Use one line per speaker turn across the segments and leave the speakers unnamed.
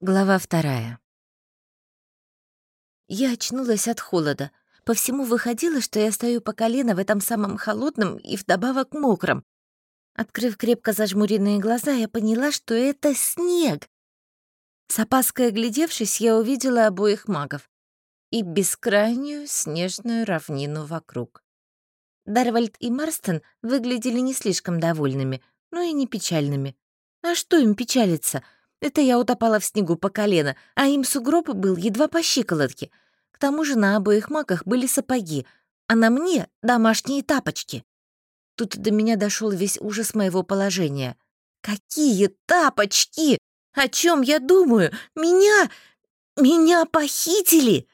Глава вторая. Я очнулась от холода. По всему выходило, что я стою по колено в этом самом холодном и вдобавок мокром. Открыв крепко зажмуренные глаза, я поняла, что это снег. С опаской оглядевшись, я увидела обоих магов и бескрайнюю снежную равнину вокруг. Дарвальд и Марстон выглядели не слишком довольными, но и не печальными. А что им печалиться — это я утопала в снегу по колено, а им сугроб был едва по щиколотке. К тому же на обоих маках были сапоги, а на мне — домашние тапочки. Тут до меня дошел весь ужас моего положения. «Какие тапочки? О чем я думаю? Меня... меня похитили!»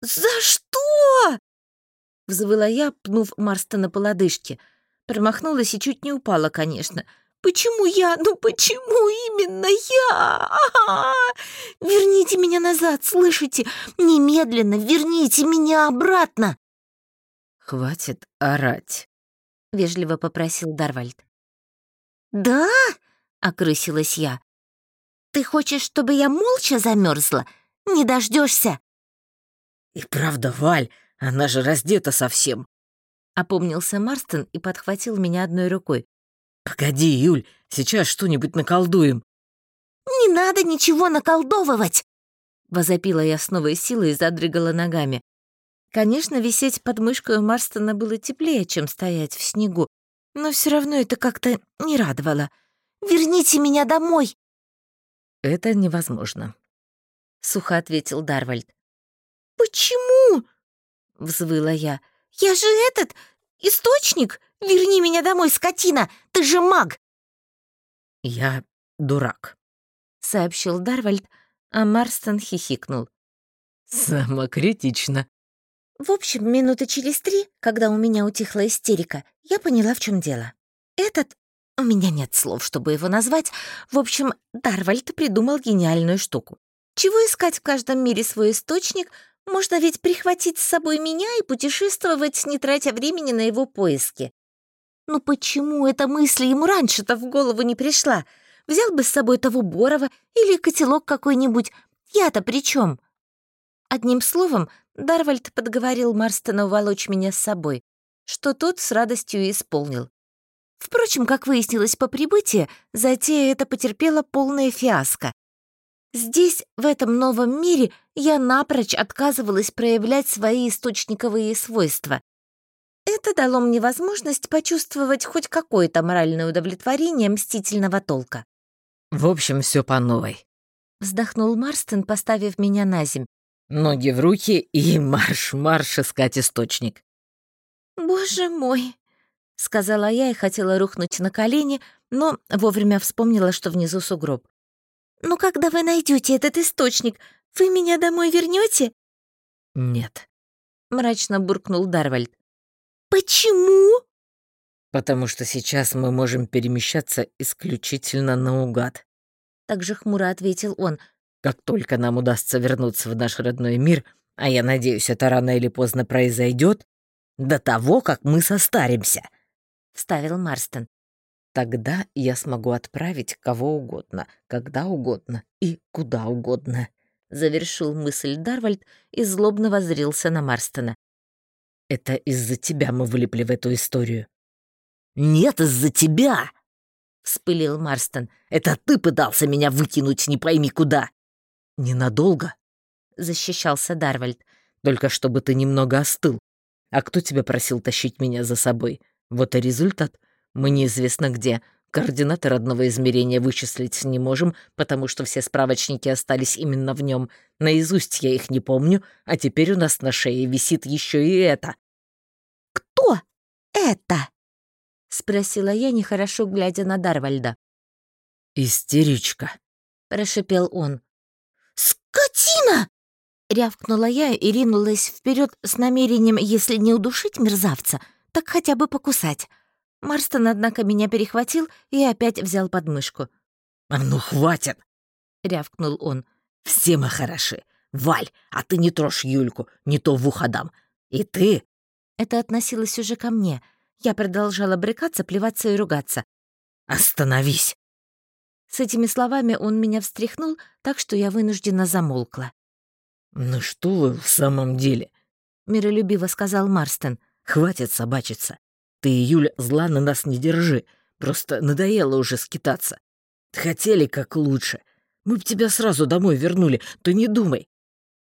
«За что?» — взвыла я, пнув Марстона по лодыжке. Промахнулась и чуть не упала, конечно — Почему я? Ну почему именно я? А-а-а! Верните меня назад, слышите? Немедленно верните меня обратно!»
«Хватит орать», — вежливо попросил Дарвальд.
«Да?» — окрысилась я. «Ты хочешь, чтобы я молча замерзла? Не дождешься.
«И правда, Валь, она же раздета совсем», —
опомнился Марстон и подхватил меня одной рукой.
«Погоди, Юль, сейчас что-нибудь наколдуем».
«Не надо ничего наколдовывать!» Возопила я с новой силой и задрыгала ногами. Конечно, висеть под мышкой у Марстона было теплее, чем стоять в снегу, но все равно это как-то не радовало. «Верните меня домой!»
«Это невозможно», — сухо ответил Дарвальд.
«Почему?» — взвыла я. «Я же этот... источник! Верни меня домой, скотина! Ты же маг!»
«Я дурак», — сообщил Дарвальд, а Марстон хихикнул. «Самокритично».
В общем, минуты через три, когда у меня утихла истерика, я поняла, в чем дело. Этот... У меня нет слов, чтобы его назвать. В общем, Дарвальд придумал гениальную штуку. Чего искать в каждом мире свой источник, можно ведь прихватить с собой меня и путешествовать, не тратя времени на его поиски. Ну почему эта мысль ему раньше-то в голову не пришла? Взял бы с собой того Борова или котелок какой-нибудь. Я-то при чем? Одним словом, Дарвальд подговорил Марстона уволочь меня с собой, что тот с радостью исполнил. Впрочем, как выяснилось по прибытии, затея это потерпела полное фиаско. Здесь, в этом новом мире, я напрочь отказывалась проявлять свои источниковые свойства. Это дало мне возможность почувствовать хоть какое-то моральное удовлетворение мстительного толка.
«В общем, все по новой», —
вздохнул Марстон, поставив меня на земь.
«Ноги в руки и марш-марш искать источник».
«Боже мой!» — сказала я и хотела рухнуть на колени, но вовремя вспомнила, что внизу сугроб. «Ну, когда вы найдете этот источник, вы меня домой вернете?
«Нет», —
мрачно буркнул Дарвальд. «Почему?»
«Потому что сейчас мы можем перемещаться исключительно наугад», — так же хмуро ответил он. «Как только нам удастся вернуться в наш родной мир, а я надеюсь, это рано или поздно произойдет, до того, как мы состаримся», — вставил Марстон. «Тогда я смогу отправить кого угодно, когда угодно и куда угодно», — завершил мысль Дарвальд и злобно воззрился на Марстона. Это из-за тебя мы влипли в эту историю». «Нет, из-за тебя!» — вспылил Марстон. «Это ты пытался меня выкинуть не пойми куда!» «Ненадолго», — защищался Дарвальд. «Только чтобы ты немного остыл. А кто тебя просил тащить меня за собой? Вот и результат. Мы неизвестно где. Координаты родного измерения вычислить не можем, потому что все справочники остались именно в нем. Наизусть я их не помню, а теперь у нас на шее висит еще и это.
«Кто это?» — спросила я, нехорошо глядя на Дарвальда.
«Истеричка», — прошепел он.
«Скотина!» — рявкнула я и ринулась вперед с намерением, если не удушить мерзавца, так хотя бы покусать. Марстон, однако, меня перехватил и опять взял подмышку.
«А ну, хватит!» — рявкнул он. «Все мы хороши. Валь, а ты не трожь Юльку, не то в ухо дам. И ты...»
Это относилось уже ко мне. Я продолжала брыкаться, плеваться и ругаться.
«Остановись!»
С этими словами он меня встряхнул, так что я вынуждена замолкла.
«Ну что вы в самом деле?»
— миролюбиво сказал Марстон.
«Хватит собачиться. Ты, Юля, зла на нас не держи. Просто надоело уже скитаться. Хотели как лучше. Мы б тебя сразу домой вернули, то не думай.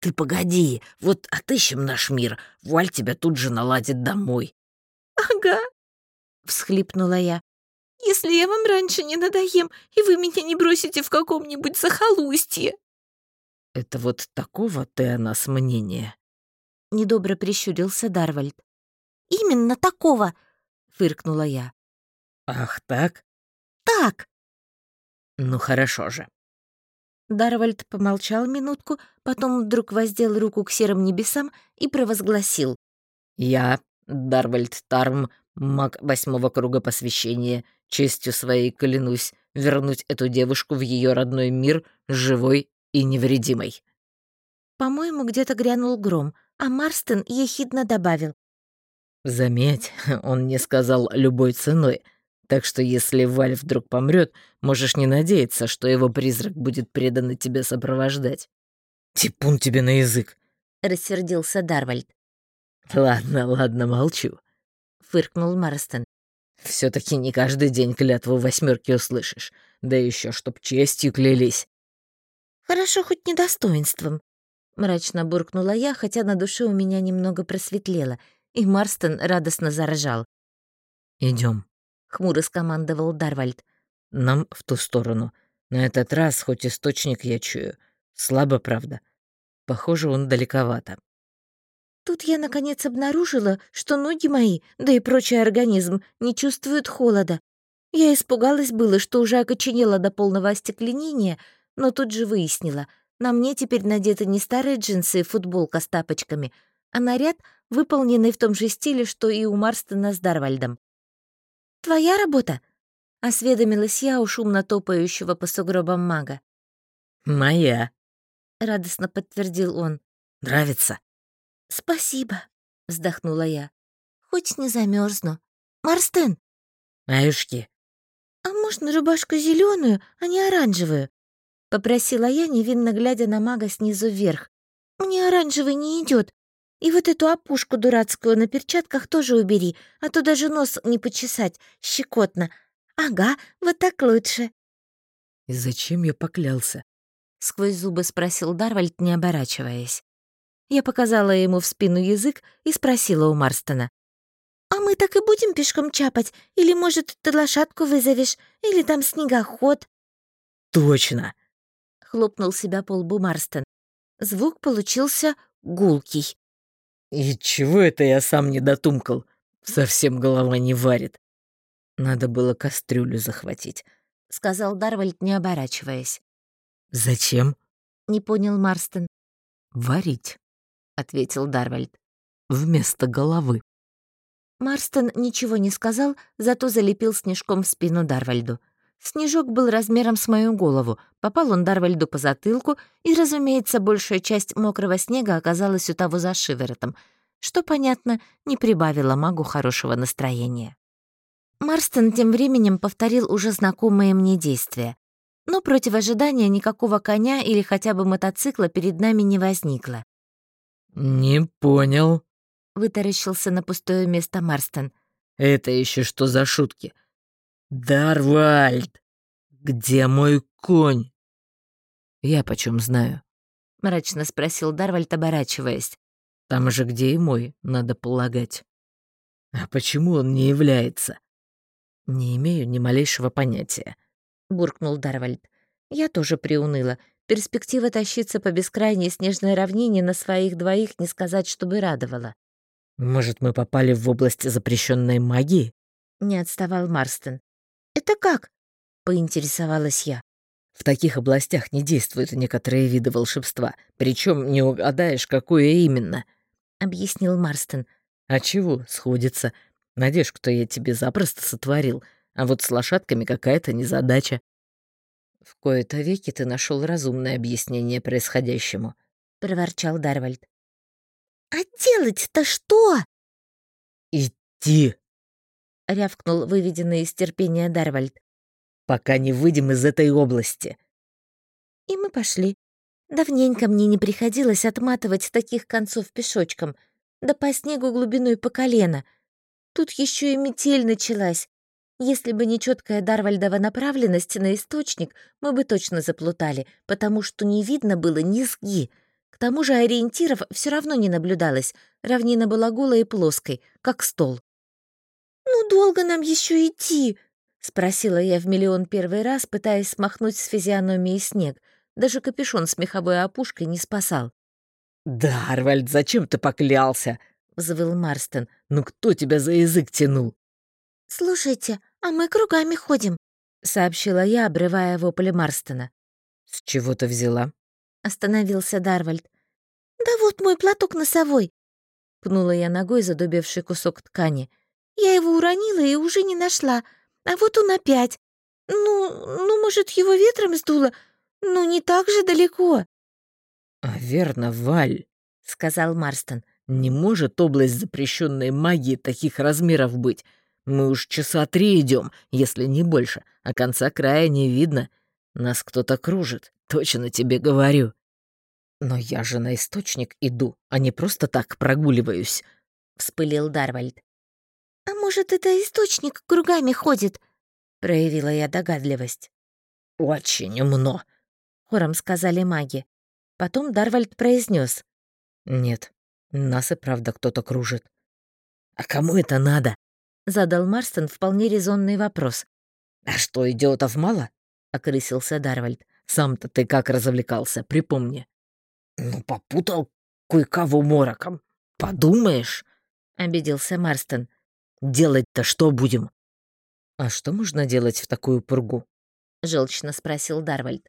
Ты погоди, вот отыщем наш мир. Валь тебя тут же наладит домой».
«Ага», — всхлипнула я. «Если я вам раньше не надоем, и вы меня не бросите в каком-нибудь захолустье».
«Это вот такого ты о нас мнения?»
Недобро прищурился Дарвальд. «Именно такого!» — фыркнула я.
«Ах, так?»
«Так!»
«Ну хорошо же».
Дарвальд помолчал минутку, потом вдруг воздел руку к серым небесам и провозгласил.
«Я, Дарвальд Тарм, маг восьмого круга посвящения, честью своей клянусь вернуть эту девушку в ее родной мир живой и невредимой».
По-моему, где-то грянул гром, а Марстон ехидно добавил.
«Заметь, он не сказал любой ценой, так что если Валь вдруг помрет, можешь не надеяться, что его призрак будет преданно тебя сопровождать». «Типун тебе на язык!»
— рассердился Дарвальд.
«Ладно, ладно, молчу», — фыркнул Марстон. все таки не каждый день клятву восьмерки услышишь, да еще чтоб честью клялись».
«Хорошо хоть не достоинством», — мрачно буркнула я, хотя на душе у меня немного просветлело, и Марстон радостно заржал.
Идем,
хмуро скомандовал Дарвальд.
«Нам в ту сторону. На этот раз хоть источник я чую. Слабо, правда. Похоже, он далековато».
Тут я, наконец, обнаружила, что ноги мои, да и прочий организм, не чувствуют холода. Я испугалась было, что уже окоченела до полного остекленения, но тут же выяснила, на мне теперь надеты не старые джинсы и футболка с тапочками, а наряд, выполненный в том же стиле, что и у Марстона с Дарвальдом. «Твоя работа?» — осведомилась я у шумно топающего по сугробам мага.
«Моя», —
радостно подтвердил он.
«Нравится?»
«Спасибо», — вздохнула я. «Хоть не замерзну. Марстен!»
«Аюшки!»
«А можно рубашку зеленую, а не оранжевую?» — попросила я, невинно глядя на мага снизу вверх. «Мне оранжевый не идет. И вот эту опушку дурацкую на перчатках тоже убери, а то даже нос не почесать, щекотно. Ага, вот так лучше».
«И зачем я поклялся?»
— сквозь зубы спросил Дарвальд, не оборачиваясь. Я показала ему в спину язык и спросила у Марстона. «А мы так и будем пешком чапать? Или, может, ты лошадку вызовешь? Или там снегоход?»
«Точно!»
хлопнул себя по лбу Марстон. Звук получился гулкий.
«И чего это я сам не дотумкал? Совсем голова не варит. Надо было кастрюлю захватить», —
сказал Дарвальд, не оборачиваясь.
«Зачем?»
— не понял Марстон.
«Варить», — ответил Дарвальд.
«Вместо головы». Марстон ничего не сказал, зато залепил снежком в спину Дарвальду. Снежок был размером с мою голову, попал он Дарвальду по затылку, и, разумеется, большая часть мокрого снега оказалась у того за шиворотом, что, понятно, не прибавило магу хорошего настроения. Марстон тем временем повторил уже знакомые мне действия. Но против ожидания никакого коня или хотя бы мотоцикла перед нами не возникло.
«Не понял», —
вытаращился на пустое место Марстон.
«Это еще что за шутки? «Дарвальд, где мой конь?» «Я почем знаю?»
— мрачно спросил Дарвальд, оборачиваясь.
«Там же, где и мой, надо полагать». «А почему он не является?» «Не имею ни малейшего понятия», — буркнул Дарвальд.
«Я тоже приуныла. Перспектива тащиться по бескрайней снежной равнине на своих двоих не сказать, чтобы радовала».
«Может, мы попали в область запрещенной магии?»
— не отставал Марстон. «Это как?» — поинтересовалась я.
В таких областях не действуют некоторые виды волшебства, причем не угадаешь, какое именно», — объяснил Марстон. «А чего сходится? Надежку-то я тебе запросто сотворил, а вот с лошадками какая-то незадача». «В кои-то веки ты нашел разумное объяснение происходящему», — проворчал Дарвальд.
«А делать-то что?»
«Идти», —
рявкнул выведенный из терпения Дарвальд.
пока не выйдем из этой области».
И мы пошли. Давненько мне не приходилось отматывать таких концов пешочком, да по снегу глубиной по колено. Тут еще и метель началась. Если бы не четкая Дарвальдова направленность на источник, мы бы точно заплутали, потому что не видно было низги. К тому же ориентиров все равно не наблюдалось. Равнина была голой и плоской, как стол. «Ну, долго нам еще идти?» — спросила я в миллион первый раз, пытаясь смахнуть с физиономии снег. Даже капюшон с меховой опушкой не спасал.
«Дарвальд, зачем ты поклялся?» — взвыл Марстон. «Ну кто тебя за язык тянул?»
«Слушайте, а мы кругами ходим», — сообщила я, обрывая вопль Марстона.
«С чего ты взяла?»
— остановился Дарвальд. «Да вот мой платок носовой», — пнула я ногой задубевший кусок ткани. «Я его уронила и уже не нашла, а вот он опять. Ну, ну, может, его ветром сдуло? Ну, не так же далеко».
«А верно, Валь», — сказал Марстон. «Не может область запрещенной магии таких размеров быть. Мы уж часа три идем, если не больше, а конца края не видно. Нас кто-то кружит, точно тебе говорю. Но я же на источник иду, а не просто так прогуливаюсь, вспылил Дарвальд.
Может, это источник кругами ходит? проявила я догадливость.
Очень умно, хором сказали маги. Потом Дарвальд произнес: Нет, нас и правда кто-то кружит. А кому это надо? Задал Марстон вполне резонный вопрос. «А что, идиотов мало?» — окрысился Дарвальд. «Сам-то ты как развлекался, припомни». «Ну, попутал кое-кого мороком. Подумаешь!» — обиделся Марстон. «Делать-то что будем?» «А что можно делать в такую пургу?» — желчно спросил Дарвальд.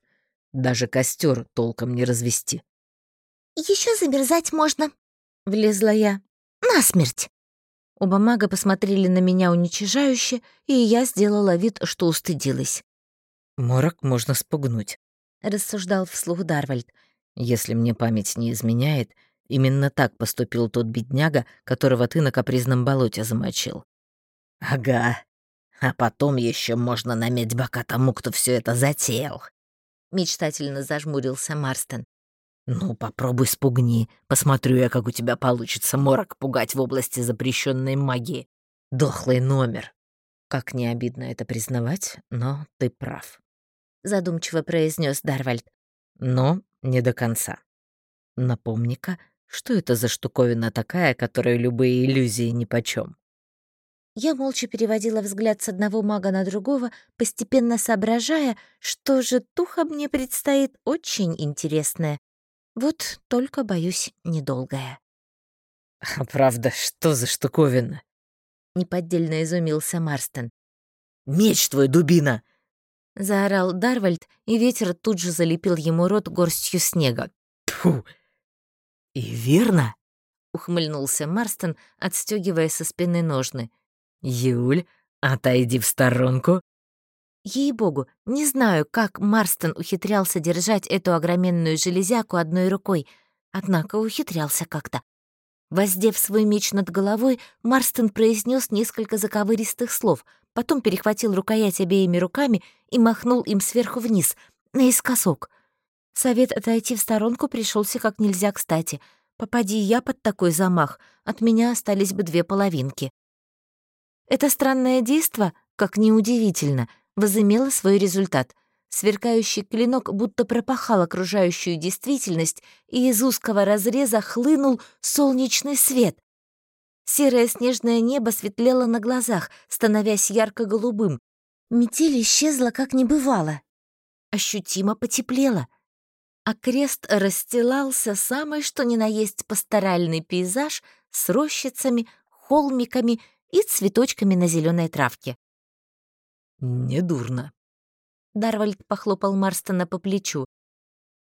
«Даже костер толком не развести».
Еще замерзать можно», — влезла я. «Насмерть!» Оба мага посмотрели на меня уничижающе, и я сделала вид, что устыдилась.
«Морок можно спугнуть», —
рассуждал вслух Дарвальд.
«Если мне память не изменяет, именно так поступил тот бедняга, которого ты на капризном болоте замочил». «Ага, а потом еще можно наметь бока тому, кто все это затеял», — мечтательно зажмурился Марстон. «Ну, попробуй спугни. Посмотрю я, как у тебя получится морок пугать в области запрещенной магии. Дохлый номер». Как не обидно это признавать, но ты прав. Задумчиво произнес Дарвальд. Но не до конца. Напомни-ка, что это за штуковина такая, которой любые иллюзии нипочём?
Я молча переводила взгляд с одного мага на другого, постепенно соображая, что же туха мне предстоит очень интересное. Вот только, боюсь, недолгая.
«А правда, что за штуковина?»
Неподдельно изумился Марстон.
«Меч твой, дубина!»
Заорал Дарвальд, и ветер тут же залепил ему рот горстью снега.
Тьфу! «И верно?» — ухмыльнулся Марстон, отстегивая со спины ножны. «Юль, отойди в сторонку
Ей-богу, не знаю, как Марстон ухитрялся держать эту огроменную железяку одной рукой, однако ухитрялся как-то. Воздев свой меч над головой, Марстон произнес несколько заковыристых слов, потом перехватил рукоять обеими руками и махнул им сверху вниз, наискосок. Совет отойти в сторонку пришелся как нельзя кстати. Попади я под такой замах, от меня остались бы две половинки. Это странное действо, как неудивительно, возымела свой результат. Сверкающий клинок будто пропахал окружающую действительность, и из узкого разреза хлынул солнечный свет. Серое снежное небо светлело на глазах, становясь ярко-голубым. Метель исчезла, как не бывало. Ощутимо потеплело. А крест расстилался самый что ни на есть пасторальный пейзаж с рощицами, холмиками и цветочками на зеленой травке.
«Недурно».
Дарвальд похлопал Марстона по плечу.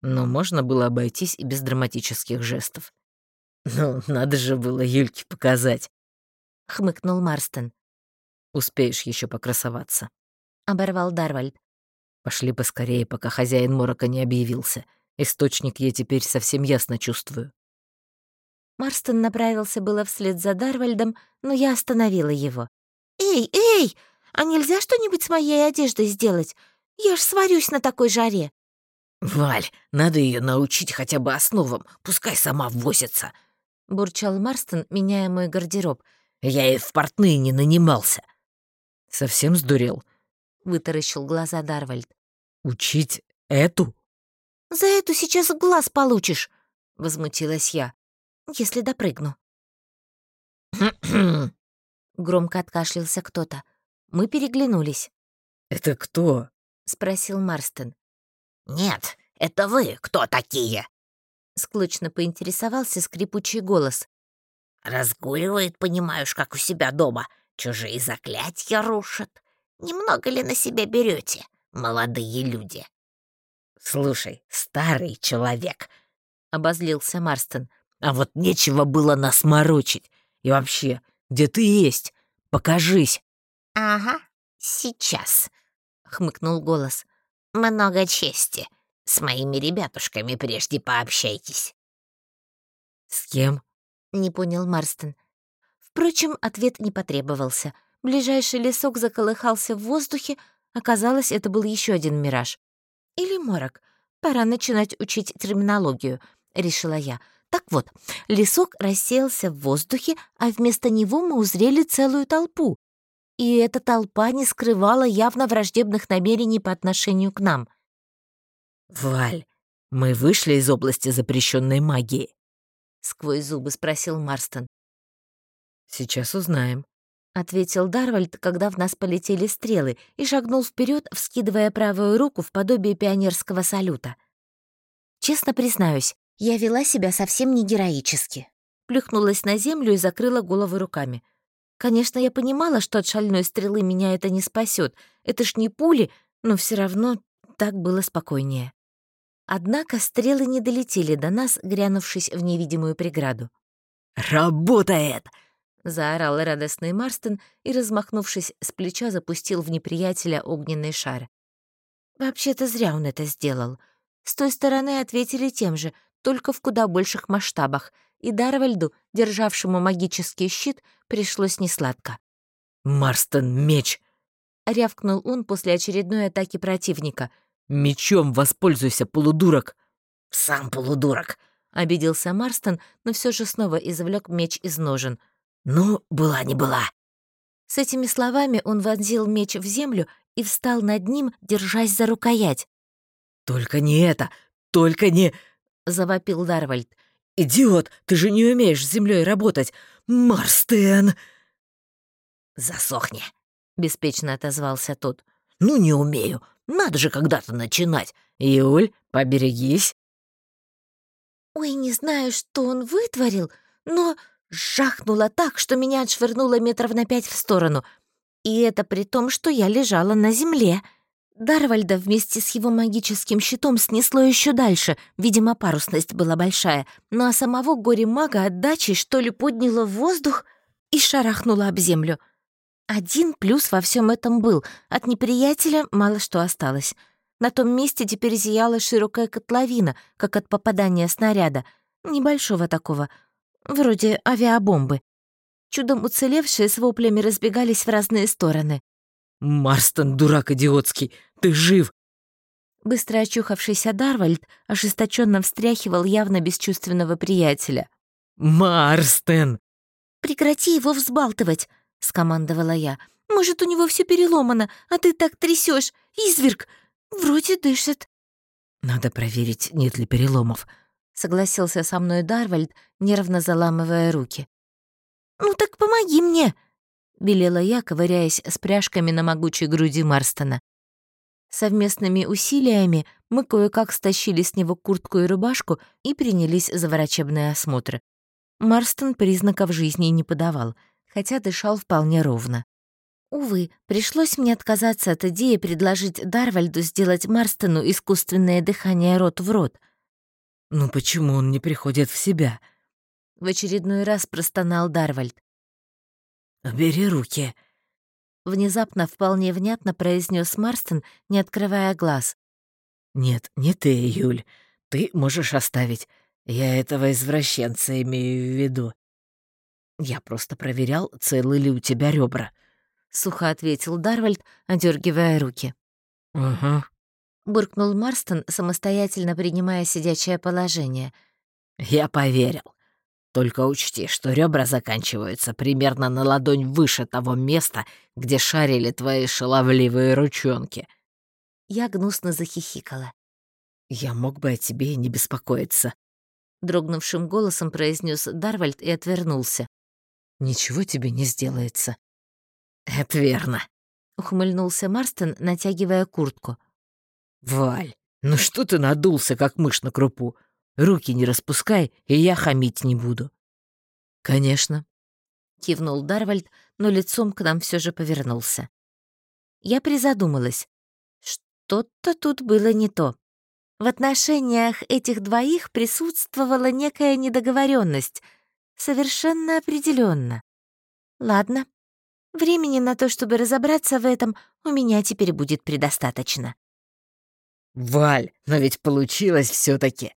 «Но можно было обойтись и без драматических жестов. Ну, надо же было Юльке показать», — хмыкнул Марстон. «Успеешь еще покрасоваться», — оборвал Дарвальд. «Пошли поскорее, пока хозяин Морока не объявился. Источник я теперь совсем ясно чувствую».
Марстон направился было вслед за Дарвальдом, но я остановила его. «Эй, эй! А нельзя что-нибудь с моей одеждой сделать? Я ж сварюсь на такой жаре».
«Валь, надо ее научить хотя бы основам, пускай сама возится», — бурчал Марстон, меняя мой гардероб. «Я и в портные не нанимался». «Совсем сдурел?» — вытаращил глаза Дарвальд. «Учить эту?»
«За эту сейчас глаз получишь», — возмутилась я, — «если допрыгну». Громко откашлялся кто-то. Мы переглянулись.
«Это кто?»
— спросил Марстон.
«Нет, это вы кто такие?»
Склочно поинтересовался скрипучий голос.
«Разгуливает, понимаешь, как у себя дома. Чужие заклятия рушат. Немного ли на себя берете, молодые люди?»
«Слушай, старый человек», — обозлился Марстон,
«а вот нечего было нас морочить. И вообще, где ты есть? Покажись!»
«Ага, сейчас», — хмыкнул голос.
«Много чести. С моими ребятушками прежде пообщайтесь».
«С кем?»
— не понял Марстон. Впрочем, ответ не потребовался. Ближайший лесок заколыхался в воздухе, оказалось, это был еще один мираж. Или морок. Пора начинать учить терминологию, решила я. Так вот, лесок рассеялся в воздухе, а вместо него мы узрели целую толпу. И эта толпа не скрывала явно враждебных намерений по отношению к нам.
«Валь, мы вышли из области запрещенной магии?»
— сквозь зубы спросил Марстон.
«Сейчас узнаем», — ответил Дарвальд, когда в нас полетели стрелы, и шагнул вперед, вскидывая правую руку в подобие пионерского салюта. Честно признаюсь, я вела себя совсем не героически. Плюхнулась на землю и закрыла голову руками. Конечно, я понимала, что от шальной стрелы меня это не спасет. Это ж не пули, но все равно так было спокойнее. Однако стрелы не долетели до нас, грянувшись в невидимую преграду. «Работает!»
— заорал радостный Марстон и, размахнувшись с плеча, запустил в неприятеля огненный шар. Вообще-то зря он это сделал. С той стороны ответили тем же, только в куда больших масштабах, и Дарвальду, державшему магический щит, пришлось несладко.
«Марстон, меч!»
— рявкнул он после очередной атаки противника.
«Мечом воспользуйся, полудурок!»
«Сам полудурок!»
— обиделся Марстон, но все же снова извлек меч из ножен.
«Ну, была не была».
С этими словами он вонзил меч в землю и встал над ним, держась за рукоять.
«Только не это! Только не...» — завопил Дарвальд. «Идиот! Ты же не умеешь с землей работать! Марстен!»
«Засохни!»
— беспечно отозвался тот.
«Ну, не умею. Надо же когда-то начинать.
Юль, поберегись!»
Ой, не знаю, что он вытворил, но Жахнуло так, что меня отшвырнуло метров на пять в сторону. И это при том, что я лежала на земле. Дарвальда вместе с его магическим щитом снесло еще дальше, видимо, парусность была большая, ну а самого горе-мага отдачей что ли подняло в воздух и шарахнуло об землю. Один плюс во всем этом был, от неприятеля мало что осталось. На том месте теперь зияла широкая котловина, как от попадания снаряда, небольшого такого — вроде авиабомбы. Чудом уцелевшие с воплями разбегались в разные стороны.
«Марстон, дурак идиотский, ты жив!»
Быстро очухавшийся Дарвальд ожесточенно встряхивал явно бесчувственного приятеля.
«Марстен!»
«Прекрати его взбалтывать!» — скомандовала я. «Может, у него все переломано, а ты так трясешь, Изверг! Вроде дышит».
«Надо проверить, нет ли переломов»,
согласился со мной Дарвальд, нервно заламывая руки. «Ну так помоги мне!» — велела я, ковыряясь с пряжками на могучей груди Марстона. Совместными усилиями мы кое-как стащили с него куртку и рубашку и принялись за врачебные осмотры. Марстон признаков жизни не подавал, хотя дышал вполне ровно. Увы, пришлось мне отказаться от идеи предложить Дарвальду сделать Марстону искусственное дыхание рот в рот —
«Ну почему он не приходит в себя?»
В очередной раз простонал Дарвальд.
«Бери руки», — внезапно вполне внятно произнес Марстон, не открывая глаз. «Нет, не ты, Юль. Ты можешь оставить. Я этого извращенца имею в виду. Я просто проверял, целы ли у тебя ребра.
— сухо ответил Дарвальд, одергивая руки.
«Угу», —
буркнул Марстон, самостоятельно принимая сидячее положение.
«Я поверил. Только учти, что ребра заканчиваются примерно на ладонь выше того места, где шарили твои шаловливые ручонки».
Я гнусно захихикала.
«Я мог бы о тебе не беспокоиться», —
дрогнувшим голосом произнес Дарвальд и отвернулся.
«Ничего тебе не сделается». «Это верно», — ухмыльнулся Марстон, натягивая куртку. «Валь, ну что ты надулся, как мышь на крупу? Руки не распускай, и я хамить не буду». «Конечно», — кивнул Дарвальд, но лицом к нам все же повернулся.
Я призадумалась. Что-то тут было не то. В отношениях этих двоих присутствовала некая недоговоренность, совершенно определенно. Ладно, времени на то, чтобы разобраться в этом, у меня теперь будет предостаточно.
«Валь, но ведь получилось все таки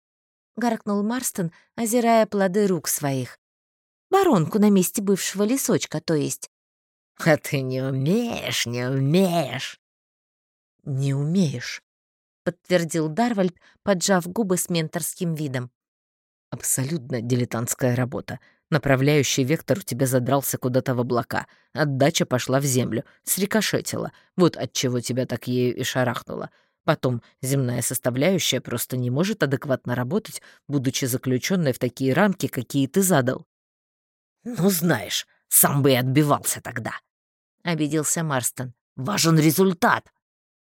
гаркнул Марстон, озирая плоды рук своих. Баронку на месте бывшего лесочка, то есть.
«А ты не умеешь, не умеешь!»
«Не умеешь», — подтвердил Дарвальд, поджав губы с менторским видом. «Абсолютно дилетантская работа. Направляющий вектор у тебя задрался куда-то в облака. Отдача пошла в землю, срикошетила. Вот от чего тебя так ею и шарахнуло. Потом, земная составляющая просто не может адекватно работать, будучи заключенной в такие рамки, какие ты задал.
«Ну, знаешь, сам бы и отбивался тогда», — обиделся Марстон. «Важен результат».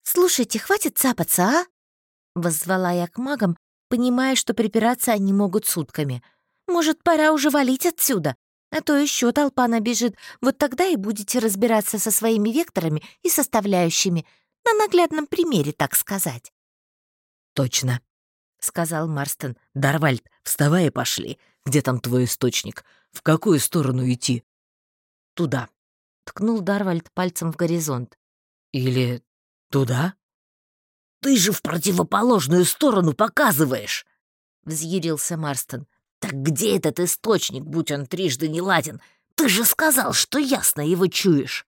«Слушайте, хватит цапаться, а?» — воззвала я к магам, понимая, что припираться они могут сутками. «Может, пора уже валить отсюда? А то еще толпа набежит. Вот тогда и будете разбираться со своими векторами и составляющими. На наглядном примере, так сказать.
«Точно», — сказал Марстон. «Дарвальд, вставай и пошли. Где там твой источник? В какую сторону идти?» «Туда», — ткнул Дарвальд пальцем в горизонт. «Или туда?»
«Ты же в противоположную сторону показываешь!» — взъярился Марстон. «Так где этот источник, будь он трижды не ладен? Ты же сказал, что ясно его чуешь!»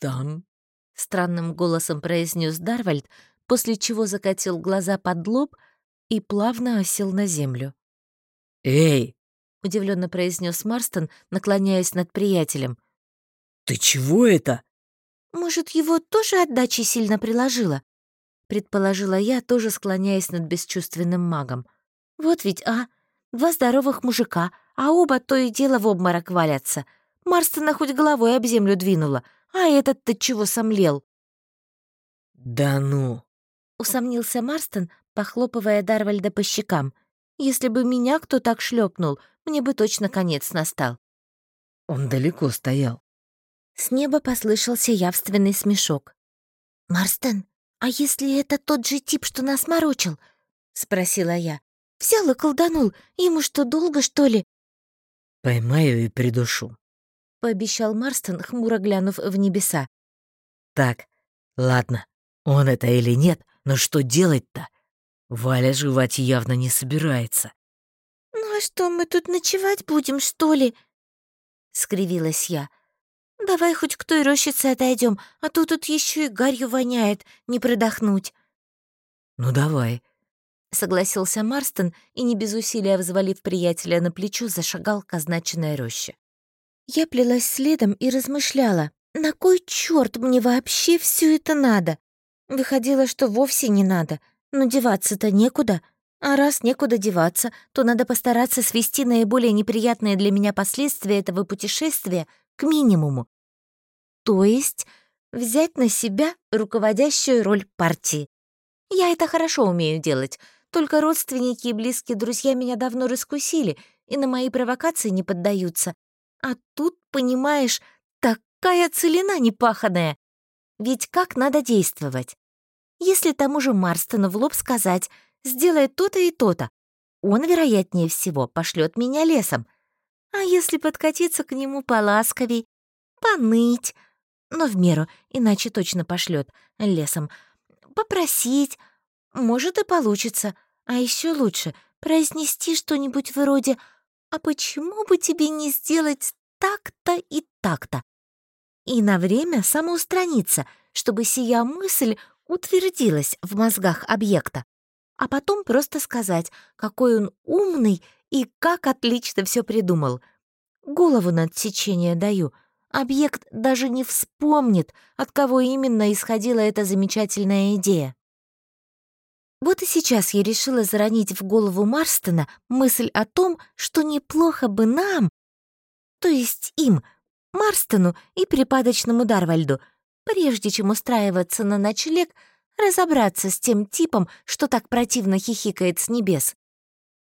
«Там», —
странным голосом произнес Дарвальд, после чего закатил глаза под лоб и плавно осел на землю.
«Эй!»
— удивленно произнес Марстон, наклоняясь над приятелем.
«Ты чего это?»
«Может, его тоже отдачи сильно приложила?» — предположила я, тоже склоняясь над бесчувственным магом. «Вот ведь, а, два здоровых мужика, а оба то и дело в обморок валятся. Марстона хоть головой об землю двинула, а этот-то чего сомлел?»
«Да ну!»
— усомнился Марстон, похлопывая Дарвальда по щекам. «Если бы меня кто так шлепнул, мне бы точно конец настал».
Он далеко стоял.
С неба послышался явственный смешок. «Марстон, а если это тот же тип, что нас морочил?» — спросила я. «Взял и колданул. Ему что, долго, что ли?»
«Поймаю и придушу»,
пообещал Марстон, хмуро глянув в небеса.
«Так, ладно, он это или нет, но что делать-то? Валя жевать явно не собирается».
«Ну а что, мы тут ночевать будем, что ли?» — скривилась я. «Давай хоть к той рощице отойдем, а то тут еще и гарью воняет, не продохнуть».
«Ну давай», —
согласился Марстон и, не без усилия взвалив приятеля на плечо, зашагал к означенной роще. Я плелась следом и размышляла, на кой черт мне вообще все это надо? Выходило, что вовсе не надо, но деваться-то некуда. А раз некуда деваться, то надо постараться свести наиболее неприятные для меня последствия этого путешествия к минимуму. То есть взять на себя руководящую роль партии. Я это хорошо умею делать, только родственники и близкие друзья меня давно раскусили и на мои провокации не поддаются. А тут, понимаешь, такая целина непаханая. Ведь как надо действовать? Если тому же Марстону в лоб сказать «сделай то-то и то-то», он, вероятнее всего, пошлет меня лесом. А если подкатиться к нему поласковей, поныть, но в меру, иначе точно пошлет лесом, попросить, может и получится, а еще лучше произнести что-нибудь вроде «А почему бы тебе не сделать так-то и так-то?» и на время самоустраниться, чтобы сия мысль утвердилась в мозгах объекта, а потом просто сказать, какой он умный и как отлично все придумал. Голову на отсечение даю. Объект даже не вспомнит, от кого именно исходила эта замечательная идея. Вот и сейчас я решила заронить в голову Марстона мысль о том, что неплохо бы нам, то есть им, Марстону и припадочному Дарвальду, прежде чем устраиваться на ночлег, разобраться с тем типом, что так противно хихикает с небес.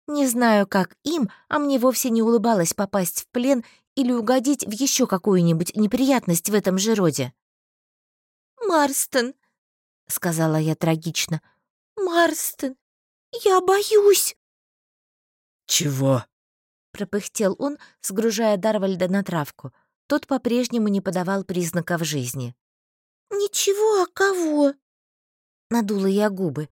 Не знаю, как им, а мне вовсе не улыбалось попасть в плен или угодить в еще какую-нибудь неприятность в этом же роде. «Марстон», — сказала я трагично, — «Марстон, я боюсь».
«Чего?»
— пропыхтел он, сгружая Дарвальда на травку. Тот по-прежнему не подавал признаков жизни. «Ничего, а кого?» Надула я губы.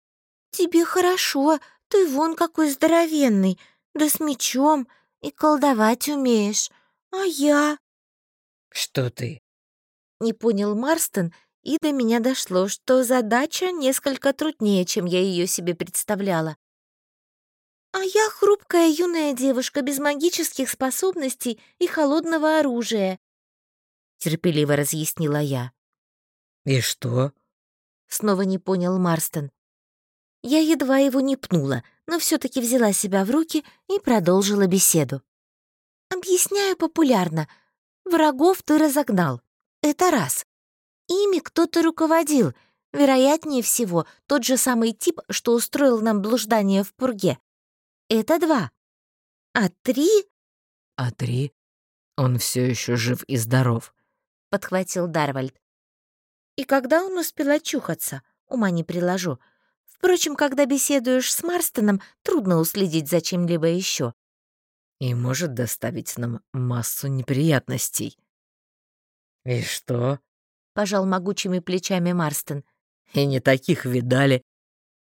«Тебе хорошо, ты вон какой здоровенный, да с мечом, и колдовать умеешь. А я...»
«Что ты?»
Не понял Марстон, и до меня дошло, что задача несколько труднее, чем я ее себе представляла. «А я хрупкая юная девушка без магических способностей и холодного оружия», — терпеливо разъяснила я.
«И что?»
— снова не понял Марстон. Я едва его не пнула, но все таки взяла себя в руки и продолжила беседу. «Объясняю популярно. Врагов ты разогнал. Это раз. Ими кто-то руководил. Вероятнее всего, тот же самый тип, что устроил нам блуждание в пурге. Это два. А три...
А три? Он все еще жив и здоров, —
подхватил Дарвальд. И когда он успел очухаться, ума не приложу. Впрочем, когда беседуешь с Марстоном, трудно уследить за чем-либо еще.
И может доставить нам массу неприятностей. И что?
Пожал могучими плечами Марстон.
И не таких видали,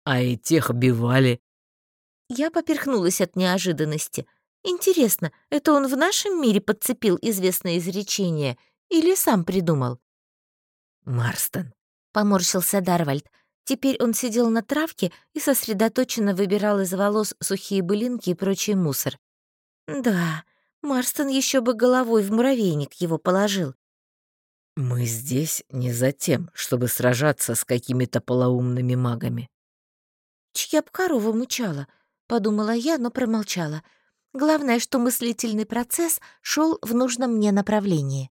а и тех бивали.
Я поперхнулась от неожиданности. Интересно, это он в нашем мире подцепил известное изречение или сам придумал?
«Марстон», —
поморщился Дарвальд. Теперь он сидел на травке и сосредоточенно выбирал из волос сухие былинки и прочий мусор. «Да, Марстон еще бы головой в муравейник его положил».
«Мы здесь не за тем, чтобы сражаться с какими-то полоумными магами».
«Чья б корова мычала?» — подумала я, но промолчала. Главное, что мыслительный процесс шел в нужном мне направлении.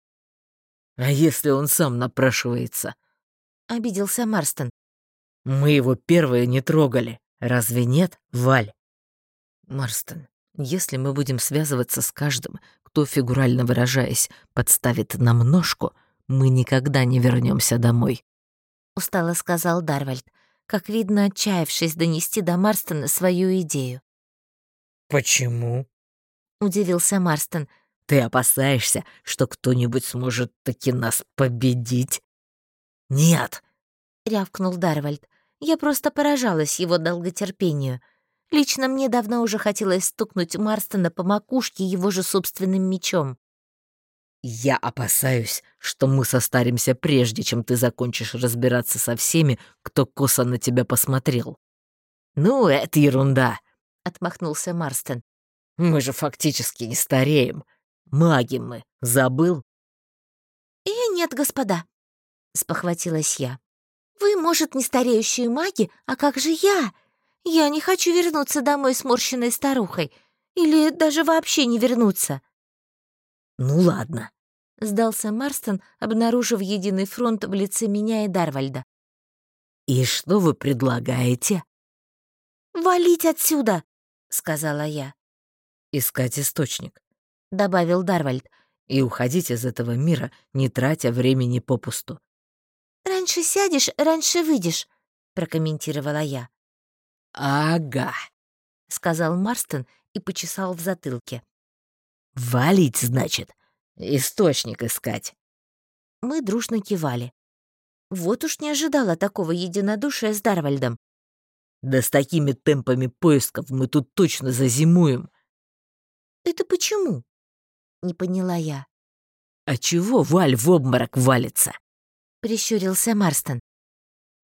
«А если он сам напрашивается?»
— обиделся Марстон.
«Мы его первые не трогали. Разве нет, Валь?» «Марстон, если мы будем связываться с каждым, кто, фигурально выражаясь, подставит нам ножку, мы никогда не вернемся домой», —
устало сказал Дарвальд как видно, отчаявшись донести до Марстона свою идею.
«Почему?»
— удивился Марстон.
«Ты опасаешься, что кто-нибудь сможет таки нас победить?» «Нет!»
— рявкнул Дарвальд. Я просто поражалась его долготерпению. Лично мне давно уже хотелось стукнуть Марстона по макушке его же собственным мечом.
Я опасаюсь, что мы состаримся прежде, чем ты закончишь разбираться со всеми, кто косо на тебя посмотрел. Ну, это ерунда, отмахнулся Марстон. Мы же фактически не стареем. Маги мы, забыл?
И «Э, нет, господа, спохватилась я. Вы, может, не стареющие маги, а как же я? Я не хочу вернуться домой сморщенной старухой. Или даже вообще не вернуться.
«Ну ладно», —
сдался Марстон, обнаружив единый фронт в лице меня и Дарвальда.
«И что вы предлагаете?»
«Валить отсюда!» — сказала я.
«Искать источник», —
добавил Дарвальд.
«И уходить из этого мира, не тратя времени попусту».
«Раньше сядешь, раньше выйдешь», — прокомментировала я.
«Ага», —
сказал Марстон и почесал в затылке.
«Валить, значит? Источник искать?»
Мы дружно кивали. Вот уж не ожидала такого единодушия с Дарвальдом.
«Да с такими темпами поисков мы тут точно зазимуем!»
«Это почему?» — не поняла я.
«А чего Валь в обморок валится?»
— прищурился Марстон.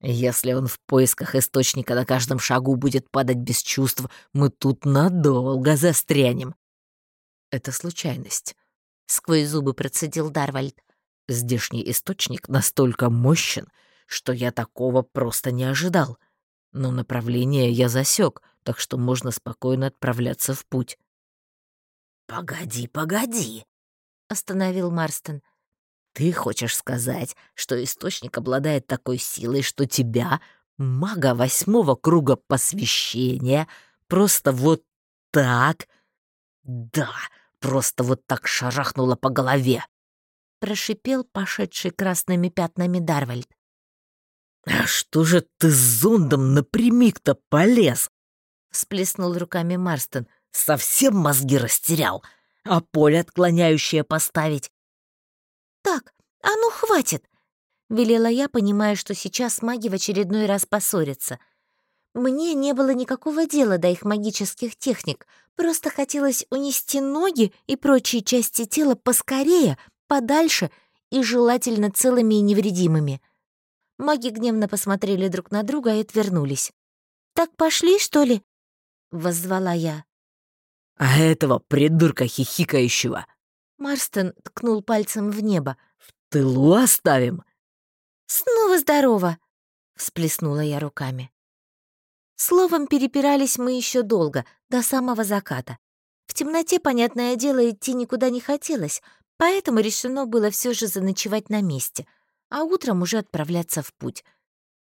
«Если он в поисках источника на каждом шагу будет падать без чувств, мы тут надолго застрянем». «Это случайность», — сквозь зубы процедил Дарвальд. «Здешний источник настолько мощен, что я такого просто не ожидал. Но направление я засек, так что можно спокойно отправляться в путь».
«Погоди, погоди», — остановил Марстон. «Ты хочешь сказать, что источник обладает такой силой, что тебя, мага восьмого круга посвящения, просто вот так... Да, просто вот так шарахнуло по голове!» Прошипел пошедший красными пятнами Дарвальд.
«А что же ты с зондом напрямик-то полез?»
Всплеснул руками Марстон. Совсем мозги растерял. А поле отклоняющее поставить?
Так, а ну хватит! Велела я, понимая, что сейчас маги в очередной раз поссорятся. Мне не было никакого дела до их магических техник, просто хотелось унести ноги и прочие части тела поскорее, подальше и желательно целыми и невредимыми. Маги гневно посмотрели друг на друга и отвернулись. «Так пошли, что ли?» — воззвала я.
А этого придурка хихикающего.
Марстон ткнул пальцем в небо.
В тылу оставим.
Снова здорово, всплеснула я руками. Словом, перепирались мы еще долго, до самого заката. В темноте, понятное дело, идти никуда не хотелось, поэтому решено было все же заночевать на месте, а утром уже отправляться в путь.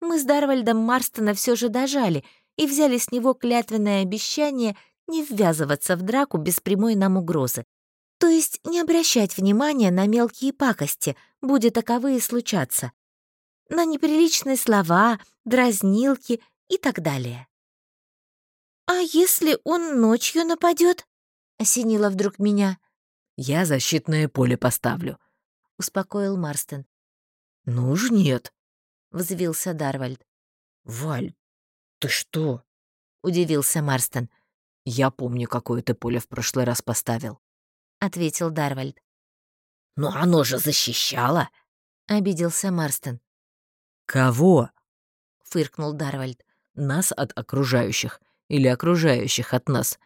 Мы с Дарвальдом Марстона все же дожали и взяли с него клятвенное обещание — не ввязываться в драку без прямой нам угрозы. То есть не обращать внимания на мелкие пакости, будет таковые случаться. На неприличные слова, дразнилки и так далее. «А если он ночью нападет? осенило вдруг меня.
«Я защитное поле поставлю», — успокоил Марстон. «Ну уж нет», — взвился Дарвальд. «Валь, ты что?» — удивился Марстон. «Я помню, какое ты поле в прошлый раз поставил», — ответил Дарвальд.
«Но оно же защищало!»
— обиделся Марстон.
«Кого?» — фыркнул Дарвальд. «Нас от окружающих или окружающих от нас.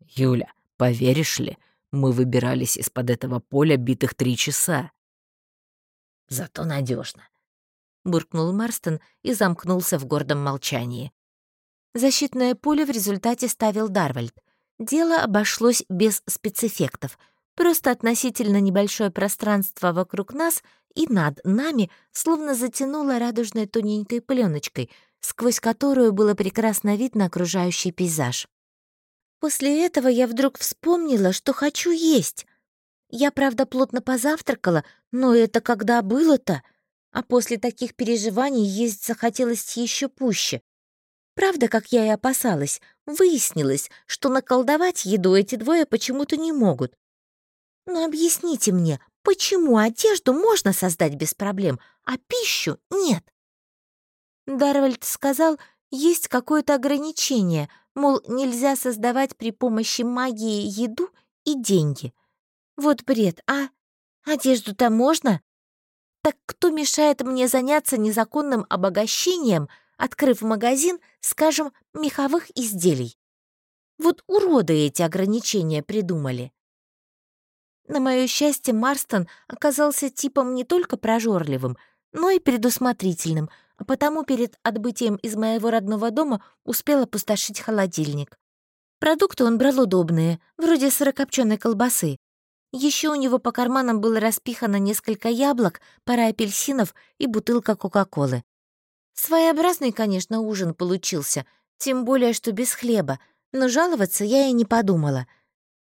Юля, поверишь ли, мы выбирались из-под этого поля битых три часа».
«Зато надежно,
буркнул Марстон и замкнулся в гордом молчании. Защитное поле в результате ставил Дарвальд. Дело обошлось без спецэффектов. Просто относительно небольшое пространство вокруг нас и над нами словно затянуло радужной тоненькой пленочкой, сквозь которую было прекрасно видно окружающий пейзаж. После этого я вдруг вспомнила, что хочу есть. Я, правда, плотно позавтракала, но это когда было-то? А после таких переживаний есть захотелось еще пуще. Правда, как я и опасалась, выяснилось, что наколдовать еду эти двое почему-то не могут. Но объясните мне, почему одежду можно создать без проблем, а пищу нет? Дарвальд сказал, есть какое-то ограничение, мол, нельзя создавать при помощи магии еду и деньги. Вот бред, а? Одежду-то можно? Так кто мешает мне заняться незаконным обогащением — открыв магазин, скажем, меховых изделий. Вот уроды эти ограничения придумали. На мое счастье, Марстон оказался типом не только прожорливым, но и предусмотрительным, а потому перед отбытием из моего родного дома успел опустошить холодильник. Продукты он брал удобные, вроде сырокопченой колбасы. Еще у него по карманам было распихано несколько яблок, пара апельсинов и бутылка Кока-Колы. Своеобразный, конечно, ужин получился, тем более, что без хлеба, но жаловаться я и не подумала.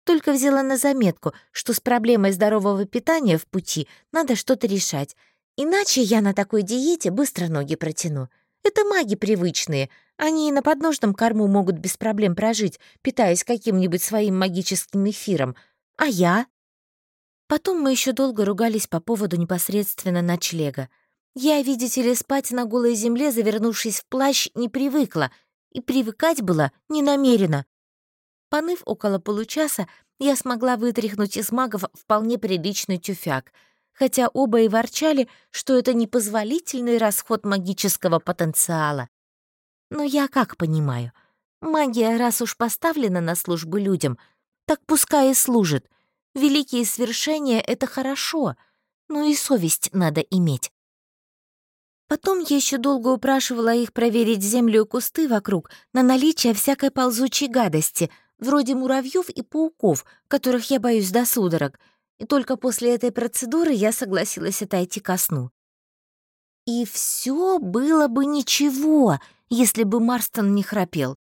Только взяла на заметку, что с проблемой здорового питания в пути надо что-то решать, иначе я на такой диете быстро ноги протяну. Это маги привычные, они и на подножном корму могут без проблем прожить, питаясь каким-нибудь своим магическим эфиром. А я? Потом мы еще долго ругались по поводу непосредственно ночлега. Я, видите ли, спать на голой земле, завернувшись в плащ, не привыкла, и привыкать была не намерена. Поныв около получаса, я смогла вытряхнуть из магов вполне приличный тюфяк, хотя оба и ворчали, что это непозволительный расход магического потенциала. Но я как понимаю, магия, раз уж поставлена на службу людям, так пускай и служит. Великие свершения — это хорошо, но и совесть надо иметь. Потом я еще долго упрашивала их проверить землю и кусты вокруг на наличие всякой ползучей гадости, вроде муравьев и пауков, которых я боюсь до судорог, и только после этой процедуры я согласилась отойти ко сну. И все было бы ничего, если бы Марстон не храпел.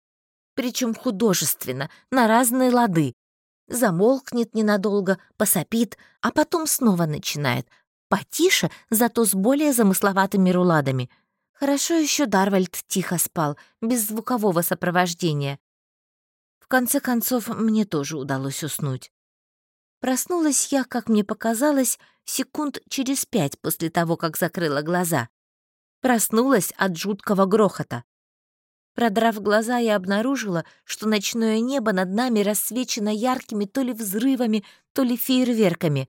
Причем художественно, на разные лады. Замолкнет ненадолго, посопит, а потом снова начинает — Потише, зато с более замысловатыми руладами. Хорошо еще Дарвальд тихо спал, без звукового сопровождения. В конце концов, мне тоже удалось уснуть. Проснулась я, как мне показалось, секунд через пять после того, как закрыла глаза. Проснулась от жуткого грохота. Продрав глаза, я обнаружила, что ночное небо над нами рассвечено яркими то ли взрывами, то ли фейерверками.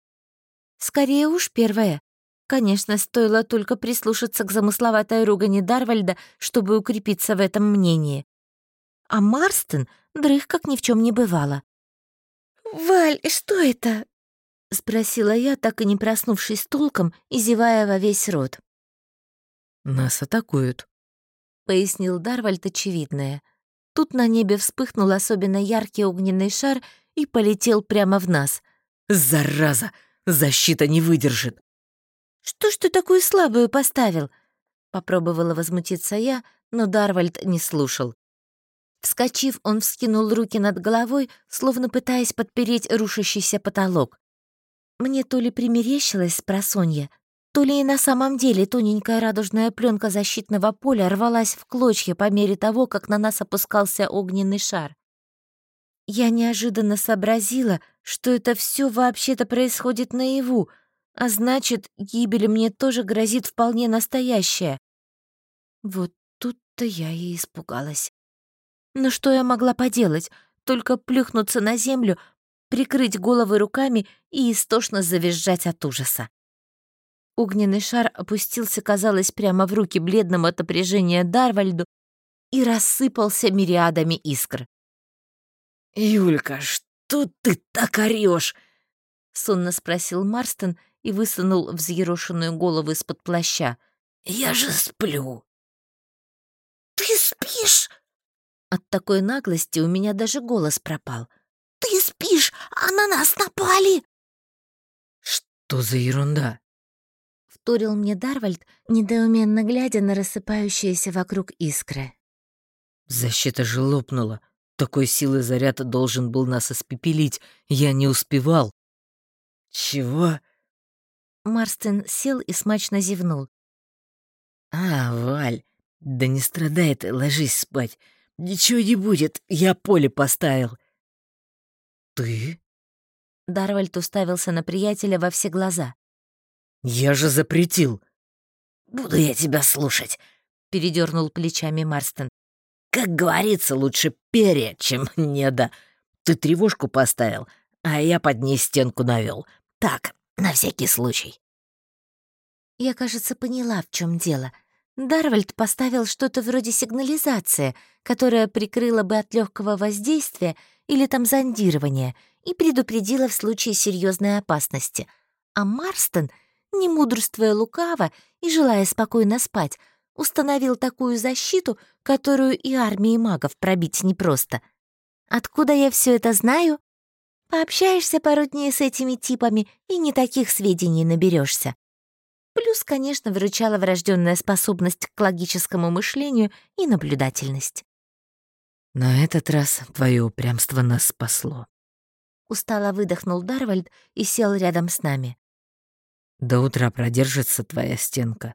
Скорее уж первое. Конечно, стоило только прислушаться к замысловатой ругани Дарвальда, чтобы укрепиться в этом мнении. А Марстон дрых, как ни в чем не бывало. «Валь, что это?» — спросила я, так и не проснувшись толком и зевая во весь рот.
«Нас атакуют», —
пояснил Дарвальд очевидное. Тут на небе вспыхнул особенно яркий огненный шар и полетел прямо в нас.
«Зараза! Защита не выдержит.
«Что ж ты такую слабую поставил?» Попробовала возмутиться я, но Дарвальд не слушал. Вскочив, он вскинул руки над головой, словно пытаясь подпереть рушащийся потолок. Мне то ли примерещилось просонья, то ли и на самом деле тоненькая радужная пленка защитного поля рвалась в клочья по мере того, как на нас опускался огненный шар. Я неожиданно сообразила, что это все вообще-то происходит наяву, а значит, гибель мне тоже грозит вполне настоящая. Вот тут-то я и испугалась. Но что я могла поделать? Только плюхнуться на землю, прикрыть головы руками и истошно завизжать от ужаса. Огненный шар опустился, казалось, прямо в руки бледному от напряжения Дарвальду и рассыпался мириадами искр.
«Юлька, что ты так орёшь?»
— сонно спросил Марстон и высунул взъерошенную голову из-под плаща.
«Я же сплю». «Ты спишь?»
От такой наглости у меня даже голос пропал.
«Ты спишь, а на нас напали!»
«Что за ерунда?»
— вторил мне Дарвальд, недоуменно глядя на рассыпающиеся вокруг искры.
«Защита же лопнула. Такой силы заряд должен был нас испепелить. Я не успевал.
Чего?
Марстен сел и смачно зевнул.
А, Валь, да не страдай ты, ложись спать. Ничего не будет, я поле поставил.
Ты?
Дарвальд уставился на приятеля во все глаза.
Я же запретил.
Буду я тебя слушать,
передернул плечами Марстон.
Как говорится, лучше перья, чем неда. Ты тревожку поставил, а я под ней стенку навел. Так, на всякий случай.
Я, кажется, поняла, в чем дело. Дарвальд поставил что-то вроде сигнализации, которая прикрыла бы от легкого воздействия или там зондирования и предупредила в случае серьезной опасности. А Марстон, не мудрствуя лукаво и желая спокойно спать, установил такую защиту, которую и армии магов пробить непросто. Откуда я все это знаю? Пообщаешься пару дней с этими типами, и не таких сведений наберешься. Плюс, конечно, выручала врожденная способность к логическому мышлению и наблюдательность.
На этот раз твое упрямство нас спасло.
Устало выдохнул Дарвальд и сел рядом с нами.
До утра продержится твоя стенка.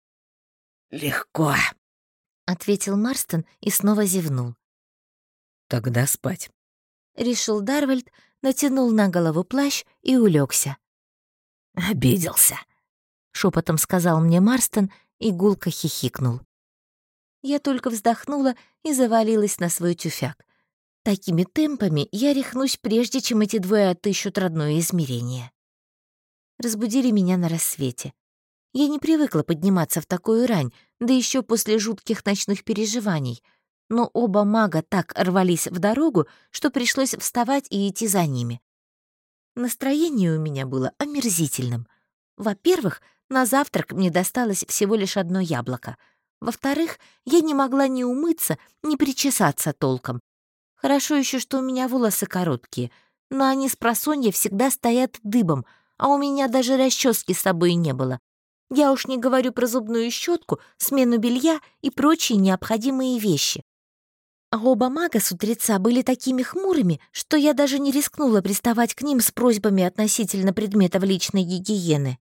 «Легко», —
ответил Марстон и снова зевнул.
«Тогда спать», —
решил Дарвальд, натянул на голову плащ и улегся.
«Обиделся», —
шепотом сказал мне Марстон и гулко хихикнул. Я только вздохнула и завалилась на свой тюфяк. Такими темпами я рехнусь, прежде чем эти двое отыщут родное измерение. разбудили меня на рассвете. Я не привыкла подниматься в такую рань, да еще после жутких ночных переживаний. Но оба мага так рвались в дорогу, что пришлось вставать и идти за ними. Настроение у меня было омерзительным. Во-первых, на завтрак мне досталось всего лишь одно яблоко. Во-вторых, я не могла ни умыться, ни причесаться толком. Хорошо еще, что у меня волосы короткие, но они с просонья всегда стоят дыбом, а у меня даже расчески с собой не было. Я уж не говорю про зубную щетку, смену белья и прочие необходимые вещи. А оба мага с утреца были такими хмурыми, что я даже не рискнула приставать к ним с просьбами относительно предметов личной гигиены.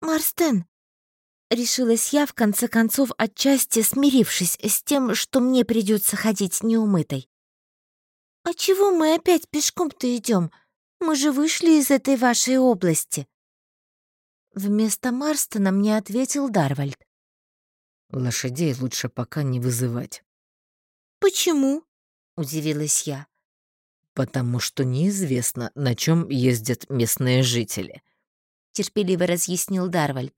«Марстен», — решилась я, в конце концов, отчасти смирившись с тем, что мне придется ходить неумытой. «А чего мы опять пешком-то идем? Мы же вышли из этой вашей области». Вместо Марстона мне ответил Дарвальд.
«Лошадей лучше пока не вызывать».
«Почему?» — удивилась я.
«Потому что неизвестно, на чем ездят местные жители», —
терпеливо разъяснил Дарвальд.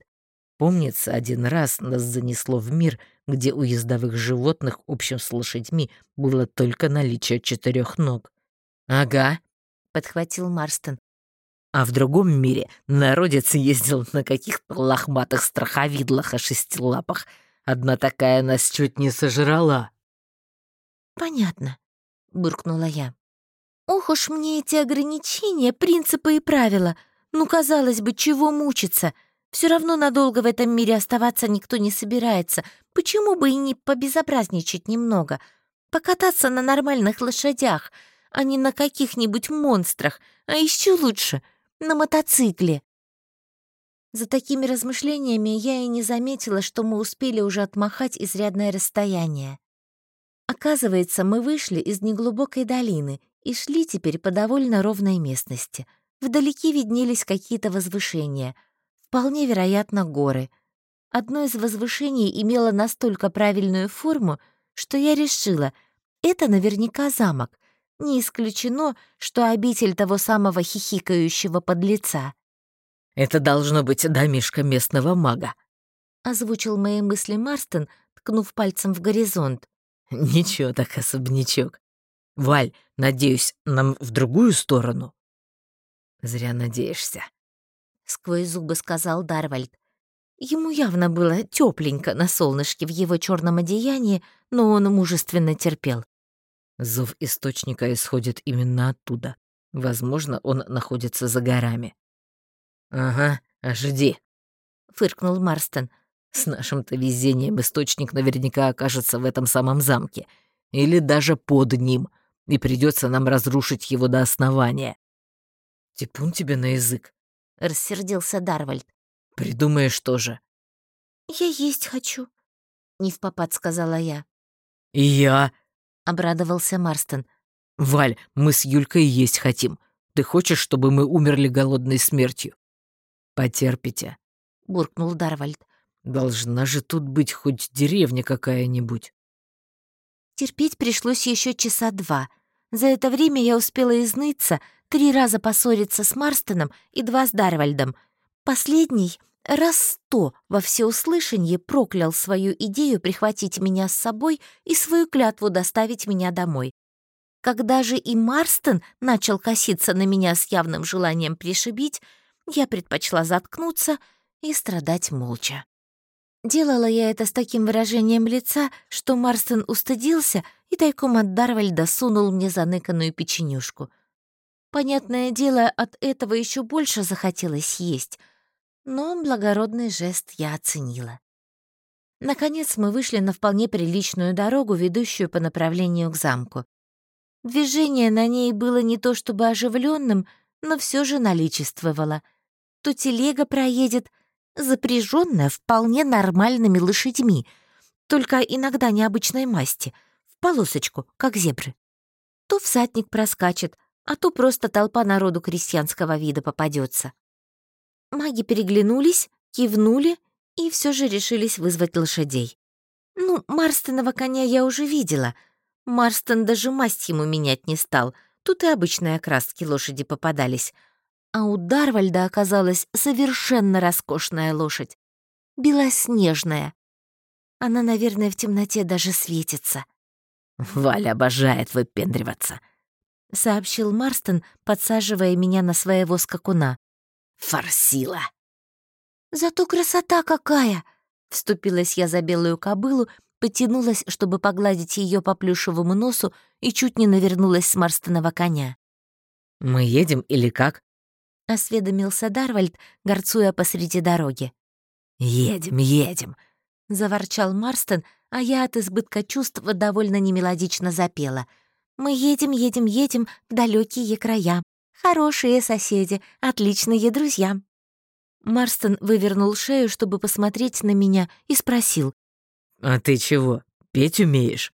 «Помнится, один раз нас занесло в мир, где у ездовых животных общим с лошадьми было только наличие четырех ног». «Ага», — подхватил Марстон. А в другом мире народец ездил на каких-то лохматых страховидлах о шестилапах. Одна такая нас чуть не сожрала.
«Понятно», — буркнула я. «Ох уж мне эти ограничения, принципы и правила. Ну, казалось бы, чего мучиться? Все равно надолго в этом мире оставаться никто не собирается. Почему бы и не побезобразничать немного? Покататься на нормальных лошадях, а не на каких-нибудь монстрах, а еще лучше — на мотоцикле». За такими размышлениями я и не заметила, что мы успели уже отмахать изрядное расстояние. Оказывается, мы вышли из неглубокой долины и шли теперь по довольно ровной местности. Вдалеке виднелись какие-то возвышения. Вполне вероятно, горы. Одно из возвышений имело настолько правильную форму, что я решила, это наверняка замок. Не исключено, что обитель того самого хихикающего подлеца.
«Это должно быть домишка местного мага», —
озвучил мои мысли Марстон, ткнув пальцем в горизонт.
Ничего так особнячок. Валь, надеюсь, нам в другую сторону? Зря надеешься.
Сквозь зубы сказал Дарвальд. Ему явно было тепленько на солнышке в его черном одеянии, но он мужественно терпел.
Зов источника исходит именно оттуда. Возможно, он находится за горами. «Ага, жди», — фыркнул Марстон. С нашим-то везением источник наверняка окажется в этом самом замке. Или даже под ним. И придется нам разрушить его до основания. Типун тебе на язык.
Рассердился Дарвальд.
Придумаешь тоже.
Я есть хочу. Не в попад сказала я.
И я.
Обрадовался Марстон.
Валь, мы с Юлькой есть хотим. Ты хочешь, чтобы мы умерли голодной смертью? Потерпите. Буркнул Дарвальд. Должна же тут быть хоть деревня какая-нибудь.
Терпеть пришлось еще часа два. За это время я успела изныться, три раза поссориться с Марстоном и два с Дарвальдом. Последний раз сто во всеуслышанье проклял свою идею прихватить меня с собой и свою клятву доставить меня домой. Когда же и Марстон начал коситься на меня с явным желанием пришибить, я предпочла заткнуться и страдать молча. Делала я это с таким выражением лица, что Марстон устыдился и тайком от Дарвальда сунул мне заныканную печенюшку. Понятное дело, от этого еще больше захотелось есть, но благородный жест я оценила. Наконец мы вышли на вполне приличную дорогу, ведущую по направлению к замку. Движение на ней было не то чтобы оживленным, но все же наличествовало. То телега проедет — запряженная вполне нормальными лошадьми, только иногда необычной масти, в полосочку, как зебры. То всадник проскачет, а то просто толпа народу крестьянского вида попадется. Маги переглянулись, кивнули и все же решились вызвать лошадей. Ну, Марстонова коня я уже видела. Марстон даже масть ему менять не стал. Тут и обычные окраски лошади попадались. А у Дарвальда оказалась совершенно роскошная лошадь. Белоснежная. Она, наверное, в темноте даже светится.
«Валя обожает выпендриваться», —
сообщил Марстон, подсаживая меня на своего скакуна.
«Форсила!»
«Зато красота какая!» — вступилась я за белую кобылу, потянулась, чтобы погладить ее по плюшевому носу и чуть не навернулась с Марстонова коня.
«Мы едем или как?»
— осведомился Дарвальд, горцуя посреди дороги.
«Едем, едем!»
— заворчал Марстон, а я от избытка чувств довольно немелодично запела. «Мы едем, едем, едем в далекие края. Хорошие соседи, отличные друзья». Марстон вывернул шею, чтобы посмотреть на меня, и спросил.
«А ты чего, петь умеешь?»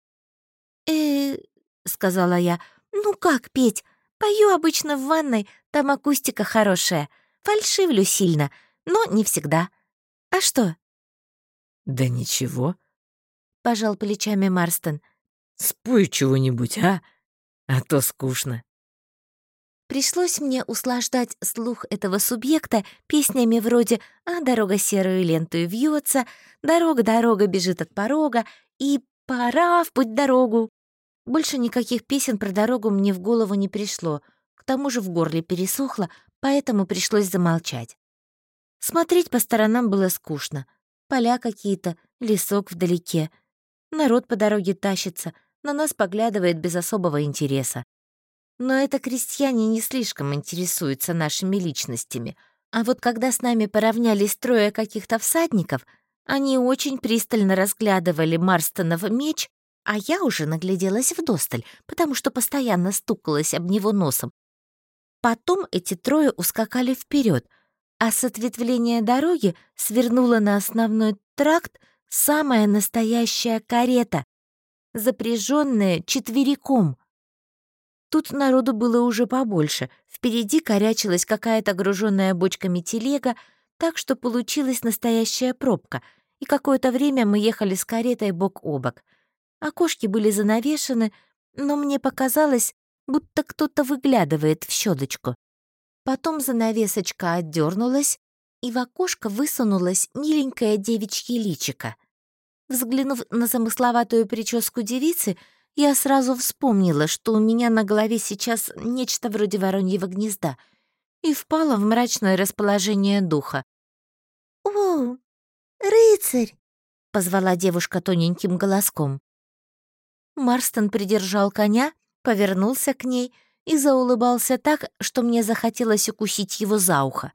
э сказала я. «Ну как петь? Пою обычно в ванной, там акустика хорошая. Фальшивлю сильно, но не всегда. А что?»
«Да ничего», —
пожал плечами Марстон.
«Спой чего-нибудь, а? А то скучно».
Пришлось мне услаждать слух этого субъекта песнями вроде «А дорога серую ленту вьется», «Дорога, дорога бежит от порога» и «Пора в путь дорогу». Больше никаких песен про дорогу мне в голову не пришло. К тому же в горле пересохло, поэтому пришлось замолчать. Смотреть по сторонам было скучно. Поля какие-то, лесок вдалеке. Народ по дороге тащится, на нас поглядывает без особого интереса. Но это крестьяне не слишком интересуются нашими личностями. А вот когда с нами поравнялись трое каких-то всадников, они очень пристально разглядывали Марстонов меч, а я уже нагляделась вдосталь, потому что постоянно стукалась об него носом. Потом эти трое ускакали вперед, а с ответвления дороги свернула на основной тракт самая настоящая карета, запряженная четвериком. Тут народу было уже побольше. Впереди корячилась какая-то груженная бочками телега, так что получилась настоящая пробка, и какое-то время мы ехали с каретой бок о бок. Окошки были занавешены, но мне показалось, будто кто-то выглядывает в щелочку. Потом занавесочка отдернулась, и в окошко высунулась миленькая девичья личика. Взглянув на замысловатую прическу девицы, я сразу вспомнила, что у меня на голове сейчас нечто вроде вороньего гнезда, и впала в мрачное расположение духа. «О, рыцарь!» — позвала девушка тоненьким голоском. Марстон придержал коня, повернулся к ней и заулыбался так, что мне захотелось укусить его за ухо.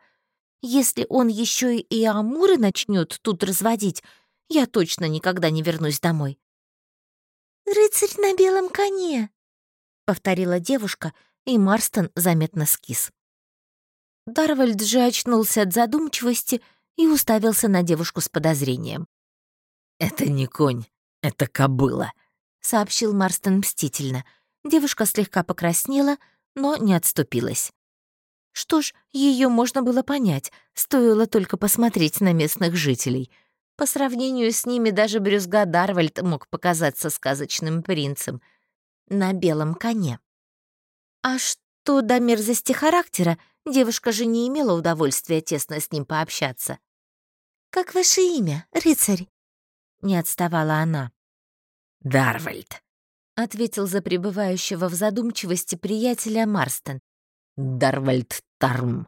Если он еще и амуры начнет тут разводить, я точно никогда не вернусь домой. «Рыцарь на белом коне», — повторила девушка, и Марстон заметно скис. Дарвальд же очнулся от задумчивости и уставился на девушку с подозрением.
«Это не конь, это кобыла», —
сообщил Марстон мстительно. Девушка слегка покраснела, но не отступилась. Что ж, ее можно было понять, стоило только посмотреть на местных жителей — по сравнению с ними даже брюзга Дарвальд мог показаться сказочным принцем на белом коне. А что до мерзости характера, девушка же не имела удовольствия тесно с ним пообщаться. «Как ваше имя, рыцарь?» — не отставала она.
«Дарвальд», —
ответил за пребывающего в задумчивости приятеля Марстон.
«Дарвальд Тарм».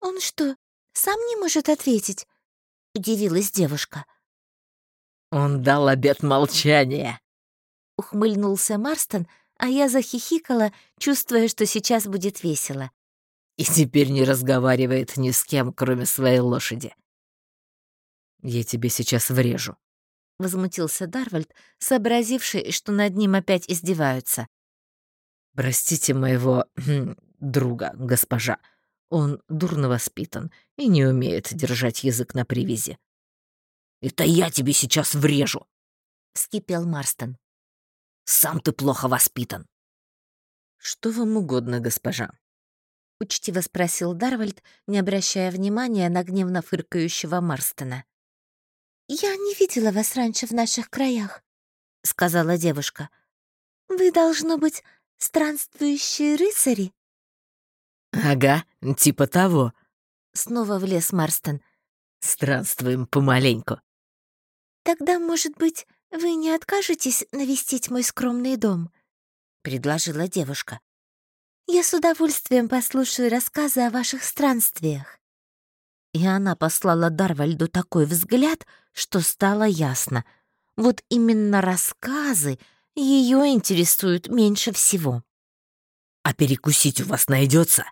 «Он что, сам не может ответить?» — удивилась девушка.
«Он дал обет молчания», —
ухмыльнулся Марстон, а я захихикала, чувствуя, что сейчас будет весело.
«И теперь не разговаривает ни с кем, кроме своей лошади».
«Я тебе сейчас врежу», —
возмутился Дарвальд, сообразивший, что над ним опять издеваются.
«Простите моего друга, госпожа», он дурно воспитан и не умеет держать язык на привязи.
«Это я тебе сейчас врежу!»
— вскипел Марстон.
«Сам ты плохо воспитан».
«Что вам угодно, госпожа?»
— учтиво спросил Дарвальд, не обращая внимания на гневно фыркающего Марстона. «Я не видела вас раньше в наших краях», — сказала девушка. «Вы, должно быть, странствующие рыцари?»
«Ага, типа того».
Снова влез Марстон.
«Странствуем помаленьку».
«Тогда, может быть, вы не откажетесь навестить мой скромный дом?» — предложила девушка. «Я с удовольствием послушаю рассказы о ваших странствиях». И она послала Дарвальду такой взгляд, что стало ясно. Вот именно рассказы ее интересуют меньше всего.
«А перекусить у вас найдется?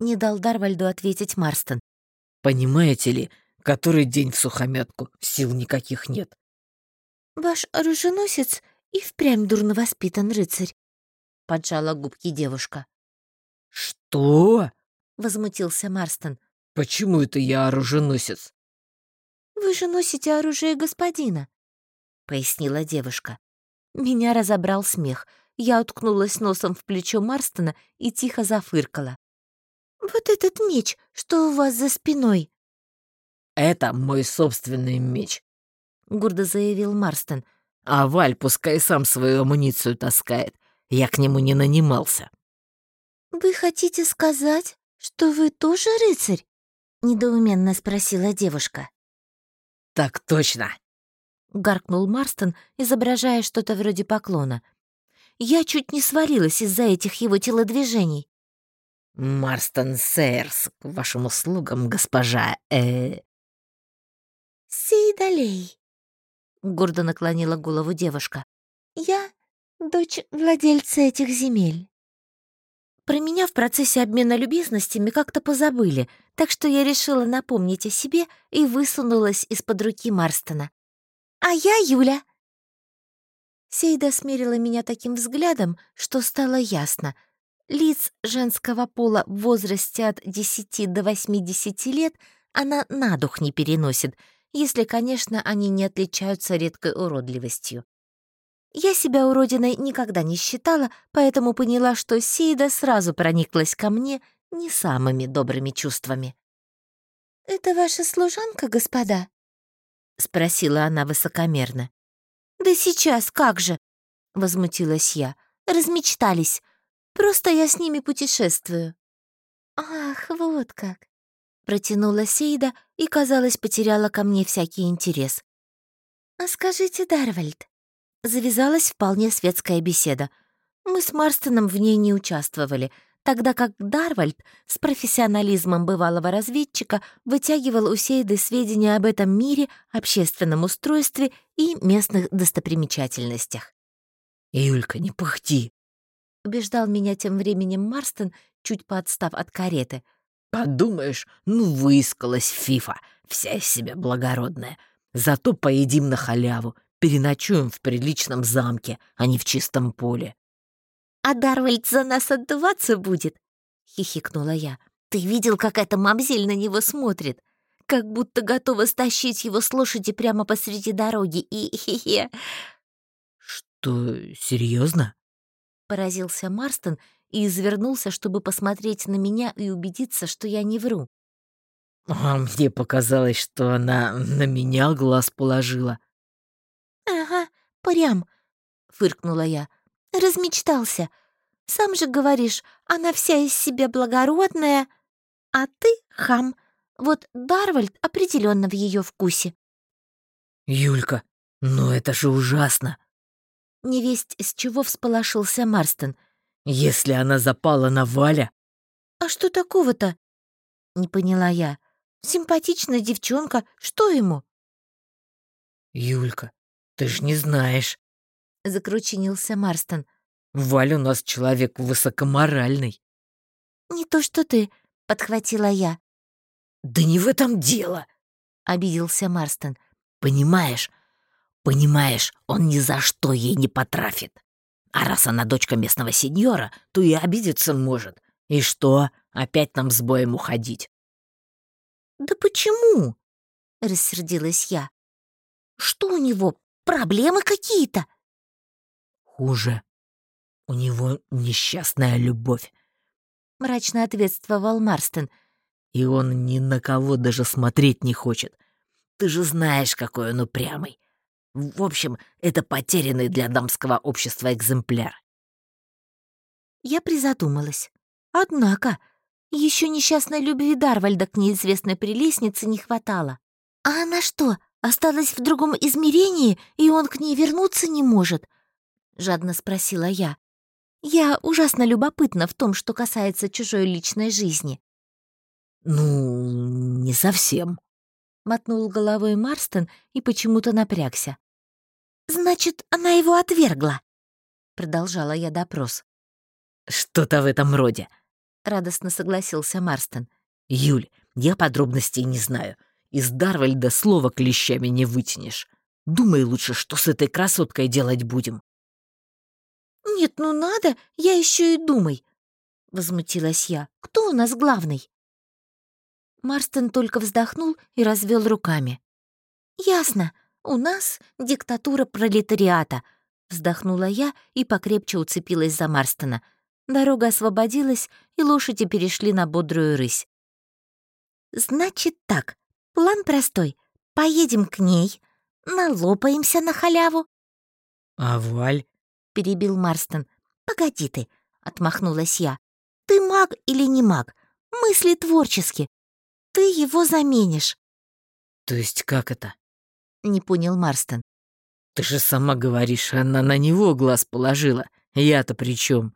Не дал Дарвальду ответить Марстон.
«Понимаете ли, который день в сухомятку, сил никаких нет».
«Ваш оруженосец и впрямь дурно воспитан рыцарь», — поджала губки девушка.
«Что?»
— возмутился Марстон.
«Почему это я оруженосец?»
«Вы же носите оружие господина», — пояснила девушка. Меня разобрал смех. Я уткнулась носом в плечо Марстона и тихо зафыркала. «Вот этот меч, что у вас за спиной?»
«Это мой собственный меч», —
гордо заявил Марстон.
«А Валь пускай сам свою амуницию таскает. Я к нему не нанимался».
«Вы хотите сказать, что вы тоже рыцарь?» — недоуменно спросила девушка.
«Так точно!»
— гаркнул Марстон, изображая что-то вроде поклона. Я чуть не свалилась из-за этих его телодвижений.
«Марстон Сейерс, к вашим услугам, госпожа, э...»
«Сейдалей», — гордо наклонила голову девушка. «Я дочь владельца этих земель». Про меня в процессе обмена любезностями как-то позабыли, так что я решила напомнить о себе и высунулась из-под руки Марстона. «А я Юля!» Сейда смерила меня таким взглядом, что стало ясно. Лиц женского пола в возрасте от 10 до 80 лет она на дух не переносит, если, конечно, они не отличаются редкой уродливостью. Я себя уродиной никогда не считала, поэтому поняла, что Сейда сразу прониклась ко мне не самыми добрыми чувствами. «Это ваша служанка, господа?» — спросила она высокомерно. «Да сейчас, как же!» — возмутилась я. «Размечтались. Просто я с ними путешествую». «Ах, вот как!» — протянула Сейда и, казалось, потеряла ко мне всякий интерес. «А скажите, Дарвальд, Завязалась вполне светская беседа. Мы с Марстоном в ней не участвовали, тогда как Дарвальд с профессионализмом бывалого разведчика вытягивал у Сейды сведения об этом мире, общественном устройстве и местных достопримечательностях.
«Юлька, не пыхти!»
— убеждал меня тем временем Марстон, чуть поотстав от кареты.
«Подумаешь, ну выискалась Фифа, вся из себя благородная. Зато поедим на халяву, переночуем в приличном замке, а не в чистом поле».
«А Дарвальд за нас отдуваться будет?» — хихикнула я. «Ты видел, как эта мамзель на него смотрит? Как будто готова стащить его с лошади прямо посреди дороги и хе-хе».
«Что, серьезно?
Поразился Марстон и извернулся, чтобы посмотреть на меня и убедиться, что я не вру.
«А мне показалось, что она на меня глаз положила»,
«Ага, прям», — фыркнула я. «Размечтался. Сам же говоришь, она вся из себя благородная, а ты — хам. Вот Дарвальд определенно в ее вкусе».
«Юлька, ну это же ужасно!»
Невесть, с чего всполошился Марстон.
«Если она запала на Валя...»
«А что такого-то?» — не поняла я. «Симпатичная девчонка, что ему?»
«Юлька, ты ж не знаешь», —
закручинился Марстон.
«Валь у нас человек высокоморальный».
«Не то что ты», — подхватила я.
«Да не в этом дело», —
обиделся Марстон.
«Понимаешь, понимаешь, он ни за что ей не потрафит. А раз она дочка местного сеньора, то и обидеться может. И что, опять нам с боем уходить?»
«Да почему?» — рассердилась я. «Что у него, Проблемы какие-то?»
«Хуже. У него несчастная любовь», —
мрачно ответствовал Марстон.
«И он ни на кого даже смотреть не хочет. Ты же знаешь, какой он упрямый. В общем, это потерянный для дамского общества экземпляр».
Я призадумалась. Однако, Еще несчастной любви Дарвальда к неизвестной прелестнице не хватало. А она что, осталась в другом измерении, и он к ней вернуться не может?» — жадно спросила я. «Я ужасно любопытна в том, что касается чужой личной жизни».
«Ну, не совсем», — мотнул головой Марстон и почему-то напрягся.
«Значит, она его отвергла?» — продолжала я допрос.
«Что-то в этом роде», —
радостно согласился Марстон.
«Юль, я подробностей не знаю. Из Дарвальда слова клещами не вытянешь. Думай лучше, что с этой красоткой делать будем».
«Нет, ну надо, я еще и думай», — возмутилась я. «Кто у нас главный?» Марстон только вздохнул и развел руками. «Ясно, у нас диктатура пролетариата», — вздохнула я и покрепче уцепилась за Марстона. Дорога освободилась, и лошади перешли на бодрую рысь. «Значит так, План простой. Поедем к ней, налопаемся на халяву.
«А Валь?»
— перебил Марстон. «Погоди ты», — отмахнулась я. «Ты маг или не маг? Мысли творчески. Ты его заменишь».
«То есть как это?»
— не понял Марстон.
«Ты же сама говоришь, она на него глаз положила. Я-то при чем?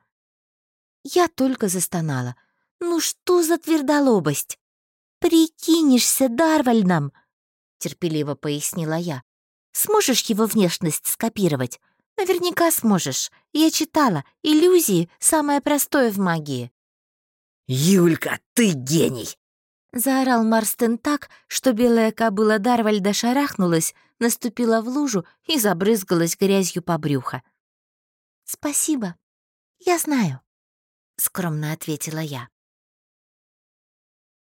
Я только застонала. «Ну что за твердолобость?» «Прикинешься Дарвальдом», — терпеливо пояснила я. «Сможешь его внешность скопировать? Наверняка сможешь. Я читала. Иллюзии — самое простое в магии».
«Юлька, ты гений!»
Заорал Марстен так, что белая кобыла Дарвальда шарахнулась, наступила в лужу и забрызгалась грязью по брюхо. «Спасибо. Я знаю», — скромно ответила я.